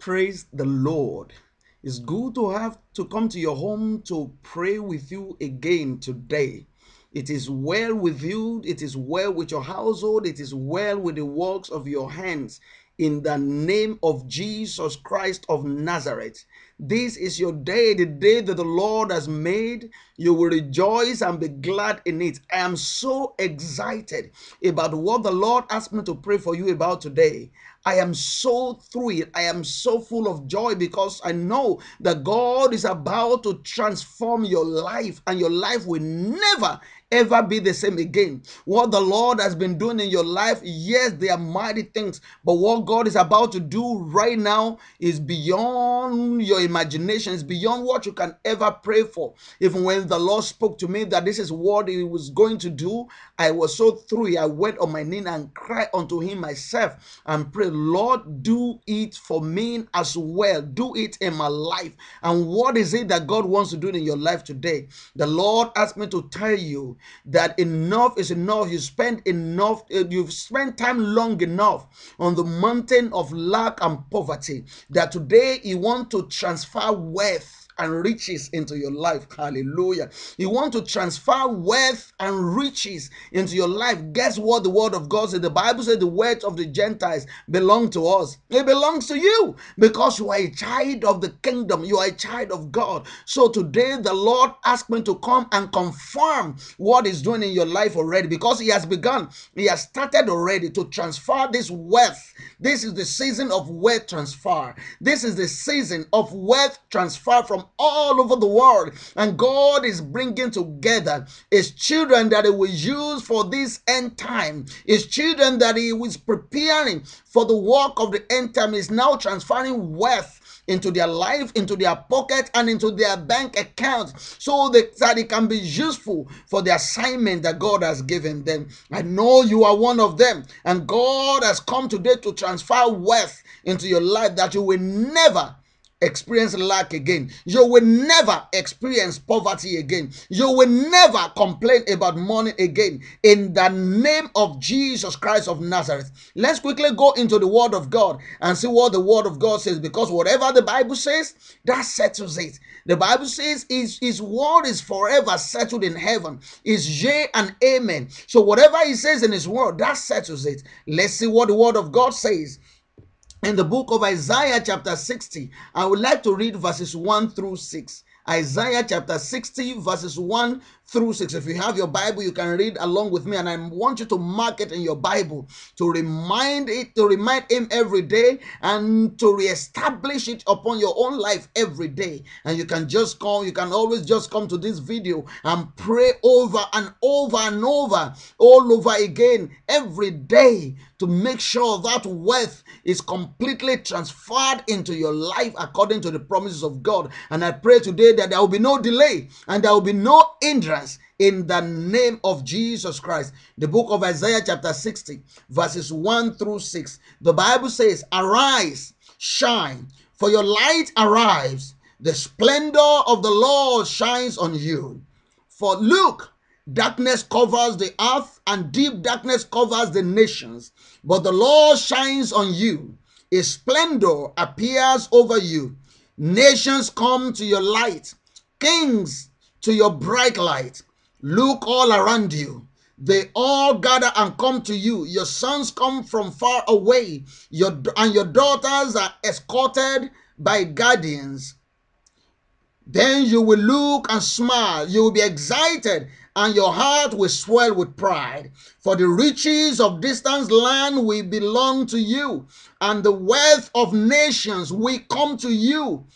Praise the Lord. It's good to have to come to your home to pray with you again today. It is well with you, it is well with your household, it is well with the works of your hands in the name of Jesus Christ of Nazareth. This is your day, the day that the Lord has made. You will rejoice and be glad in it. I am so excited about what the Lord asked me to pray for you about today. I am so thrilled. I am so full of joy because I know that God is about to transform your life and your life will never ever be the same again. What the Lord has been doing in your life, yes, they are mighty things, but what God is about to do right now is beyond your imagination, it's beyond what you can ever pray for. Even when the Lord spoke to me that this is what He was going to do, I was so through. I went on my knee and cried unto Him myself and prayed, Lord, do it for me as well. Do it in my life. And what is it that God wants to do in your life today? The Lord asked me to tell you that enough is enough. You spend enough, uh, you've spent time long enough on the mountain of lack and poverty that today He wants to transfer wealth and riches into your life. Hallelujah. You want to transfer wealth and riches into your life. Guess what the word of God says? The Bible says the wealth of the Gentiles belong to us. It belongs to you because you are a child of the kingdom. You are a child of God. So today the Lord asked me to come and confirm what He's doing in your life already because He has begun. He has started already to transfer this wealth. This is the season of wealth transfer. This is the season of wealth transfer from all over the world. And God is bringing together his children that he will use for this end time. His children that he was preparing for the work of the end time is now transferring wealth into their life, into their pocket, and into their bank account so that, that it can be useful for the assignment that God has given them. I know you are one of them, and God has come today to transfer wealth into your life that you will never experience lack again. You will never experience poverty again. You will never complain about money again. In the name of Jesus Christ of Nazareth. Let's quickly go into the Word of God and see what the Word of God says because whatever the Bible says, that settles it. The Bible says his, his word is forever settled in heaven. Is yea and amen. So whatever he says in his word, that settles it. Let's see what the Word of God says in the book of Isaiah, chapter 60. I would like to read verses 1 through 6. Isaiah chapter 60, verses 1 through 6. If you have your Bible, you can read along with me, and I want you to mark it in your Bible to remind it, to remind Him every day, and to reestablish it upon your own life every day. And you can just come, you can always just come to this video and pray over and over and over, all over again every day to make sure that wealth is completely transferred into your life according to the promises of God. And I pray today that there will be no delay and there will be no hindrance in the name of Jesus Christ. The book of Isaiah, chapter 60, verses 1 through 6. The Bible says, Arise, shine, for your light arrives. The splendor of the Lord shines on you. For look, Darkness covers the earth and deep darkness covers the nations. But the Lord shines on you. His splendor appears over you. Nations come to your light, kings to your bright light. Look all around you. They all gather and come to you. Your sons come from far away. Your and your daughters are escorted by guardians. Then you will look and smile. You will be excited and your heart will swell with pride. For the riches of distant land will belong to you, and the wealth of nations will come to you.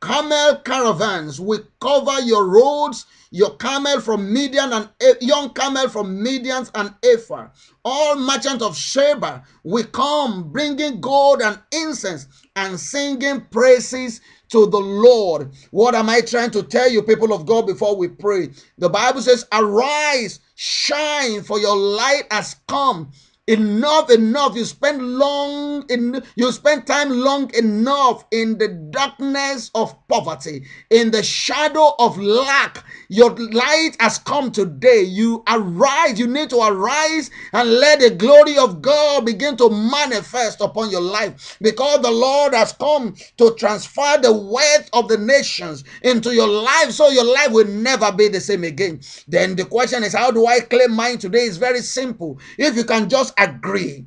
Camel caravans will cover your roads, your camel from Midian and young camel from Midians and Ephah. All merchants of Sheba will come bringing gold and incense and singing praises to the Lord. What am I trying to tell you, people of God, before we pray? The Bible says, Arise, shine, for your light has come, enough, enough. You spend long in you spend time long enough in the darkness of poverty, in the shadow of lack. Your light has come today. You arise. You need to arise and let the glory of God begin to manifest upon your life because the Lord has come to transfer the wealth of the nations into your life so your life will never be the same again. Then the question is, how do I claim mine today? It's very simple. If you can just agree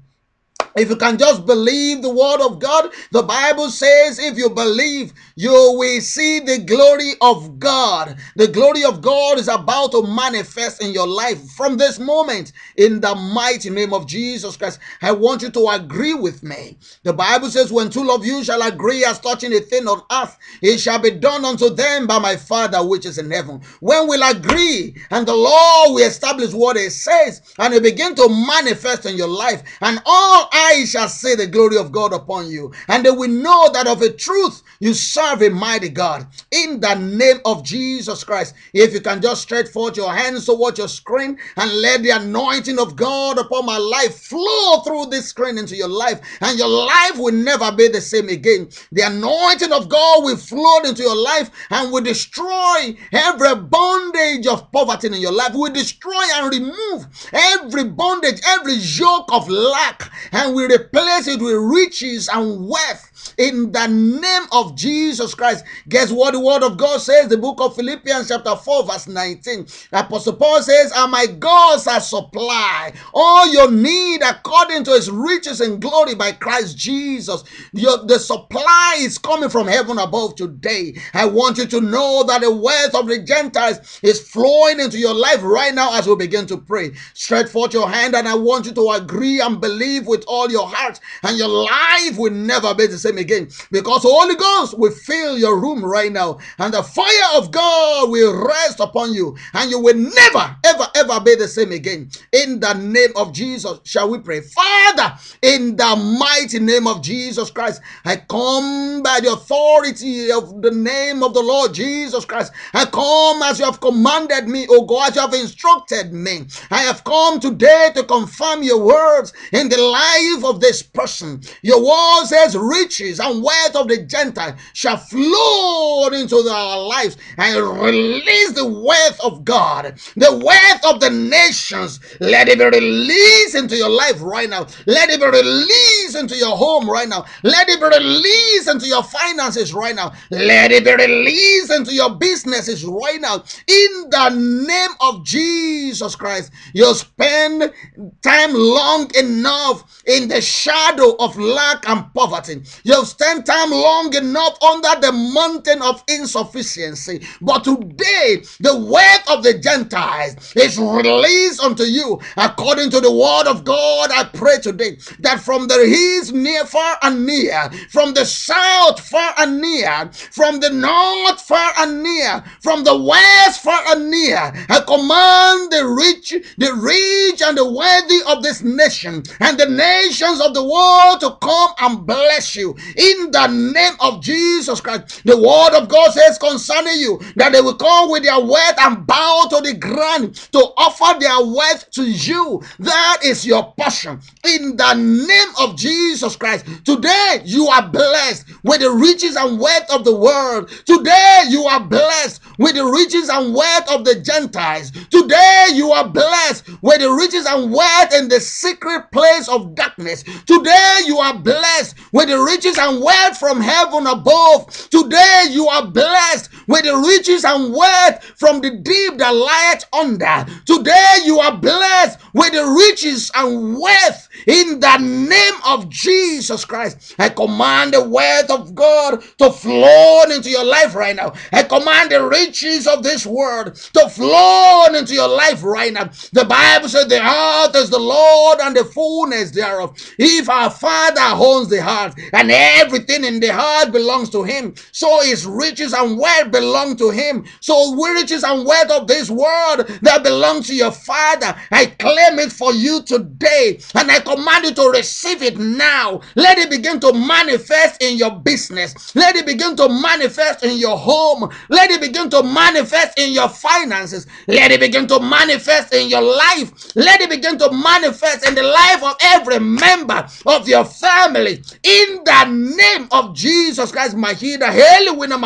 if you can just believe the word of God, the Bible says, if you believe, you will see the glory of God. The glory of God is about to manifest in your life from this moment in the mighty name of Jesus Christ. I want you to agree with me. The Bible says, when two of you shall agree as touching a thing on earth, it shall be done unto them by my Father which is in heaven. When we'll agree and the Lord will establish what it says and it begin to manifest in your life and all eyes shall see the glory of God upon you, and they will know that of a truth you serve a mighty God. In the name of Jesus Christ, if you can just stretch forth your hands towards your screen and let the anointing of God upon my life flow through this screen into your life, and your life will never be the same again. The anointing of God will flow into your life and will destroy every bondage of poverty in your life, will destroy and remove every bondage, every yoke of lack, and we replace it with riches and wealth in the name of Jesus Christ. Guess what the word of God says? The book of Philippians, chapter 4, verse 19. Apostle Paul says, And my God shall supply all your need according to his riches and glory by Christ Jesus. Your, the supply is coming from heaven above today. I want you to know that the wealth of the Gentiles is flowing into your life right now as we begin to pray. Stretch forth your hand, and I want you to agree and believe with all your heart, and your life will never be the same again. Because Holy Ghost will fill your room right now and the fire of God will rest upon you and you will never, ever, ever be the same again. In the name of Jesus, shall we pray? Father, in the mighty name of Jesus Christ, I come by the authority of the name of the Lord Jesus Christ. I come as you have commanded me, O God, as you have instructed me. I have come today to confirm your words in the life of this person. Your word says, riches and wealth of the Gentile shall flow into our lives and release the wealth of God, the wealth of the nations. Let it be released into your life right now. Let it be released into your home right now. Let it be released into your finances right now. Let it be released into your businesses right now. In the name of Jesus Christ, you spend time long enough in the shadow of lack and poverty. You spent time long enough under the mountain of insufficiency. But today, the wealth of the Gentiles is released unto you according to the word of God. I pray today that from the east, near, far and near, from the south, far and near, from the north, far and near, from the west, far and near, I command the rich, the rich, and the worthy of this nation and the nations of the world to come and bless you in the name of Jesus Christ. The word of God says concerning you that they will come with their wealth and bow to the ground to offer their wealth to you. That is your portion in the name of Jesus Christ. Today you are blessed with the riches and wealth of the world. Today you are blessed with the riches and wealth of the Gentiles. Today you are blessed with the riches and wealth in the secret place of darkness. Today you are blessed with the riches and wealth from heaven above. Today you are blessed with the riches and wealth from the deep that lieth under. Today you are blessed with the riches and wealth in the name of Jesus Christ. I command the wealth of God to flow into your life right now. I command the riches of this world to flow into your life right now. The Bible says the heart is the Lord and the fullness thereof. If our Father owns the heart and everything in the heart belongs to him, so his riches and wealth belong to him. So riches and wealth of this world that belong to your father, I claim it for you today. And I command you to receive it now. Let it begin to manifest in your business. Let it begin to manifest in your home. Let it begin to manifest in your finances. Let it begin to manifest in your life. Let it begin to manifest in the life of every member of your family. In the name of Jesus Christ, Mahida, Heli, Wina,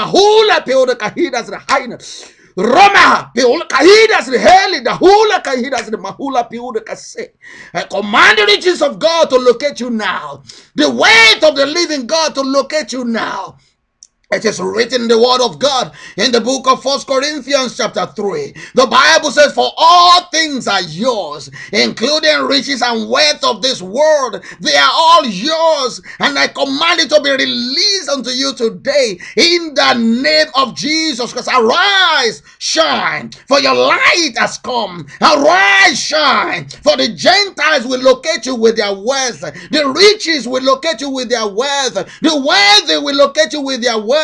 Roma, Peola, Kahidas, Heli, the Hula, Kahidas, the Mahula, Peoda, Kase. I command the riches of God to locate you now. The weight of the living God to locate you now. It is written in the word of God in the book of First Corinthians chapter 3. The Bible says, For all things are yours, including riches and wealth of this world. They are all yours. And I command it to be released unto you today in the name of Jesus. Because arise, shine, for your light has come. Arise, shine, for the Gentiles will locate you with their wealth. The riches will locate you with their wealth. The wealthy will locate you with their wealth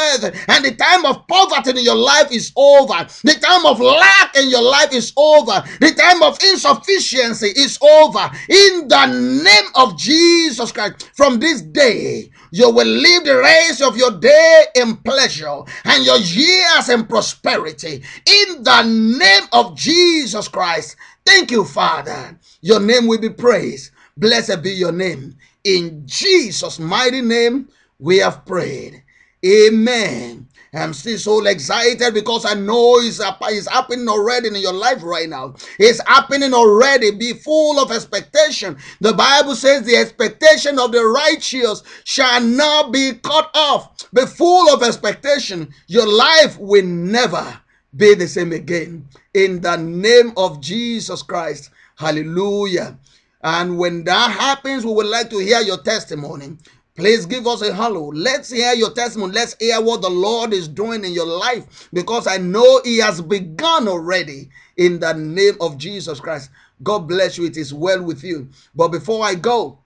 and the time of poverty in your life is over. The time of lack in your life is over. The time of insufficiency is over. In the name of Jesus Christ, from this day, you will live the rest of your day in pleasure and your years in prosperity. In the name of Jesus Christ. Thank you, Father. Your name will be praised. Blessed be your name. In Jesus' mighty name, we have prayed. Amen. I'm still so excited because I know it's, it's happening already in your life right now. It's happening already. Be full of expectation. The Bible says the expectation of the righteous shall not be cut off. Be full of expectation. Your life will never be the same again. In the name of Jesus Christ. Hallelujah. And when that happens, we would like to hear your testimony. Please give us a hello. Let's hear your testimony. Let's hear what the Lord is doing in your life because I know He has begun already in the name of Jesus Christ. God bless you. It is well with you. But before I go,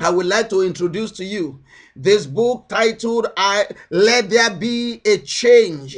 I would like to introduce to you this book titled I Let There Be a Change.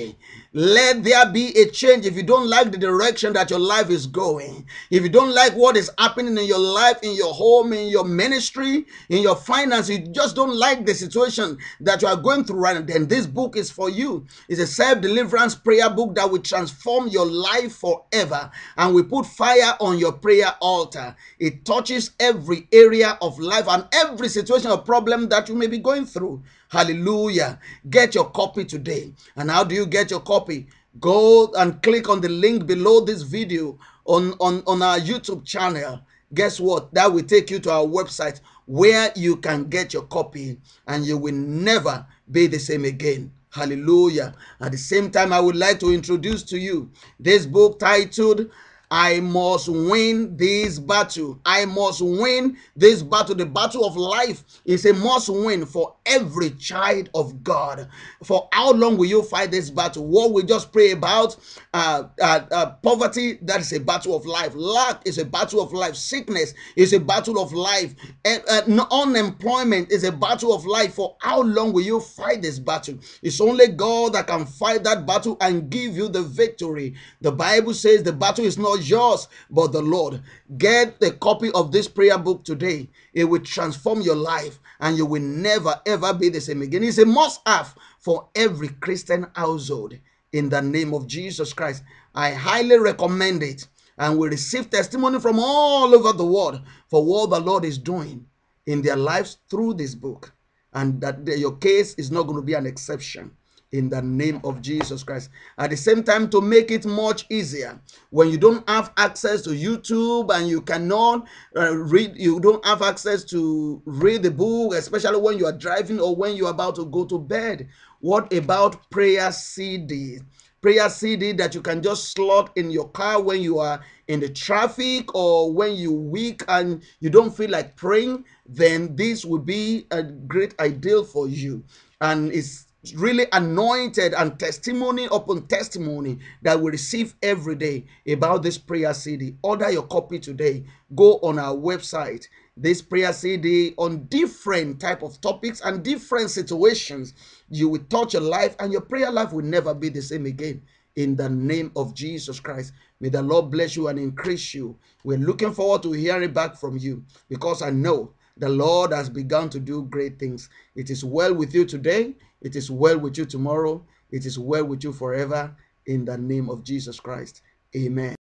Let there be a change. If you don't like the direction that your life is going, if you don't like what is happening in your life, in your home, in your ministry, in your finance, you just don't like the situation that you are going through right now, then this book is for you. It's a self deliverance prayer book that will transform your life forever. And we put fire on your prayer altar. It touches every area of life and every situation or problem that you may be going through. Hallelujah. Get your copy today. And how do you get your copy? Go and click on the link below this video on, on, on our YouTube channel. Guess what? That will take you to our website where you can get your copy and you will never be the same again. Hallelujah. At the same time, I would like to introduce to you this book titled I must win this battle. I must win this battle. The battle of life is a must win for every child of God. For how long will you fight this battle? What we just pray about uh, uh, uh, poverty, that is a battle of life. Lack is a battle of life. Sickness is a battle of life. And, unemployment is a battle of life. For how long will you fight this battle? It's only God that can fight that battle and give you the victory. The Bible says the battle is not yours, but the Lord. Get the copy of this prayer book today. It will transform your life and you will never ever be the same again. It's a must have for every Christian household in the name of Jesus Christ. I highly recommend it and we receive testimony from all over the world for what the Lord is doing in their lives through this book. And that your case is not going to be an exception in the name of Jesus Christ. At the same time, to make it much easier, when you don't have access to YouTube and you cannot uh, read, you don't have access to read the book, especially when you are driving or when you're about to go to bed. What about prayer CD? Prayer CD that you can just slot in your car when you are in the traffic or when you weak and you don't feel like praying, then this would be a great ideal for you and it's really anointed and testimony upon testimony that we receive every day about this prayer CD. Order your copy today. Go on our website. This prayer CD on different type of topics and different situations. You will touch your life and your prayer life will never be the same again. In the name of Jesus Christ. May the Lord bless you and increase you. We're looking forward to hearing back from you because I know the Lord has begun to do great things. It is well with you today. It is well with you tomorrow. It is well with you forever. In the name of Jesus Christ. Amen.